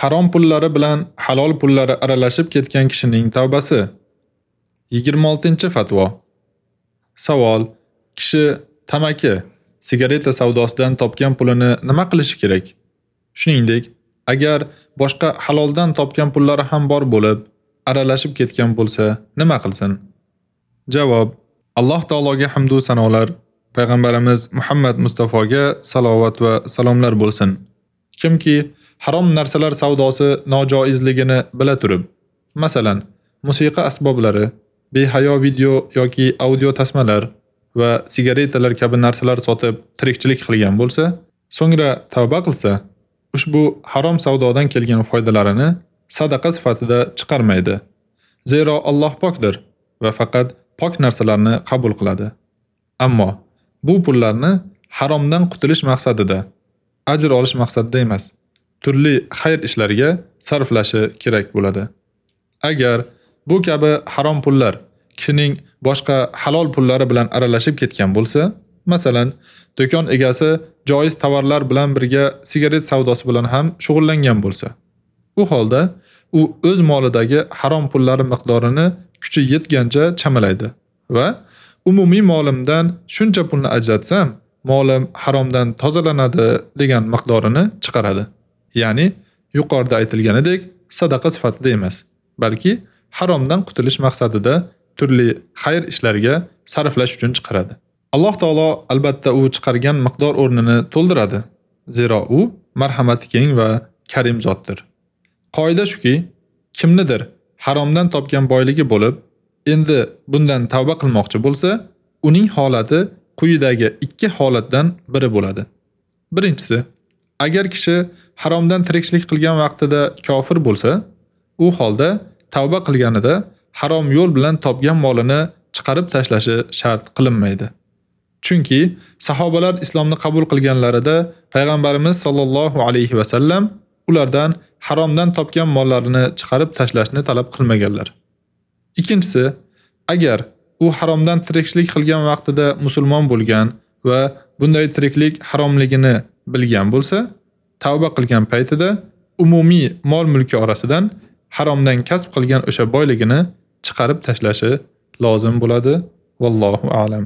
Harom pullari bilan halol pullari aralashib ketgan kishining tavbasi. 26-fatvo. Savol: Kishi tamaki, sigareta savdosidan topgan pulini nima qilishi kerak? Shuningdek, agar boshqa haloldan topgan pullari ham bor bo'lib, aralashib ketgan bo'lsa, nima qilsin? Javob: Alloh taologa hamd va sanolar, payg'ambarimiz Muhammad Mustafoga salovat va salomlar bo'lsin. Kimki harom narsalar savdosi nojoizligini bila turib, masalan, musiqa asboblari, behayo video yoki audio tasmalar va sigaretalar kabi narsalar sotib tirikchilik qilgan bo'lsa, so'ngra tavba qilsa, ushbu harom savdodan kelgan foydalarini sadaqa sifatida chiqarmaydi. Zero Alloh pokdir va faqat pok narsalarni qabul qiladi. Ammo bu pullarni haromdan qutulish maqsadida, ajr olish maqsadida emas, turli xayr ishlariga sarflashi kerak bo'ladi. Agar bu kabi harom pullar kishining boshqa halol pullari bilan aralashib ketgan bo'lsa, masalan, do'kon egasi joiz tovarlar bilan birga sigaret savdosi bilan ham shug'ullangan bo'lsa, u holda u o'z molidagi harom pullari miqdorini kuchi yetgancha chamalaydi va umumiy molimdan shuncha pulni ajratsam, molim haromdan tozalanadi degan miqdorini chiqaradi. Ya'ni yuqorida aytilganidek sadaqa sifatida emas, balki haromdan qutulish maqsadida turli xayr ishlarga sarflash uchun chiqaradi. Alloh taolo albatta u chiqargan miqdor o'rnini to'ldiradi. Zero u marhamati keng va karim zotdir. Qoida shuki, kimnidir haromdan topgan boyligi bo'lib, endi bundan tavba qilmoqchi bo'lsa, uning holati quyidagi ikki holatdan biri bo'ladi. Birinchisi, agar kishi haromdan tirikchilik qilgan vaqtida kofir bo'lsa, u holda tavba qilganida harom yo'l bilan topgan molini chiqarib tashlashi shart qilinmaydi. Chunki sahobalar islomni qabul qilganlarida payg'ambarimiz sollallohu alayhi va sallam ulardan haromdan topgan mollarini chiqarib tashlashni talab qilmaganlar. Ikkinchisi, agar u haromdan tirikchilik qilgan vaqtida musulmon bo'lgan va bunday tiriklik haromligini bilgan bo'lsa, tavba qilgan paytida umumiy mol-mulki orasidan haromdan kasb qilgan o'sha boyligini chiqarib tashlashi lozim bo'ladi. Vallohu a'lam.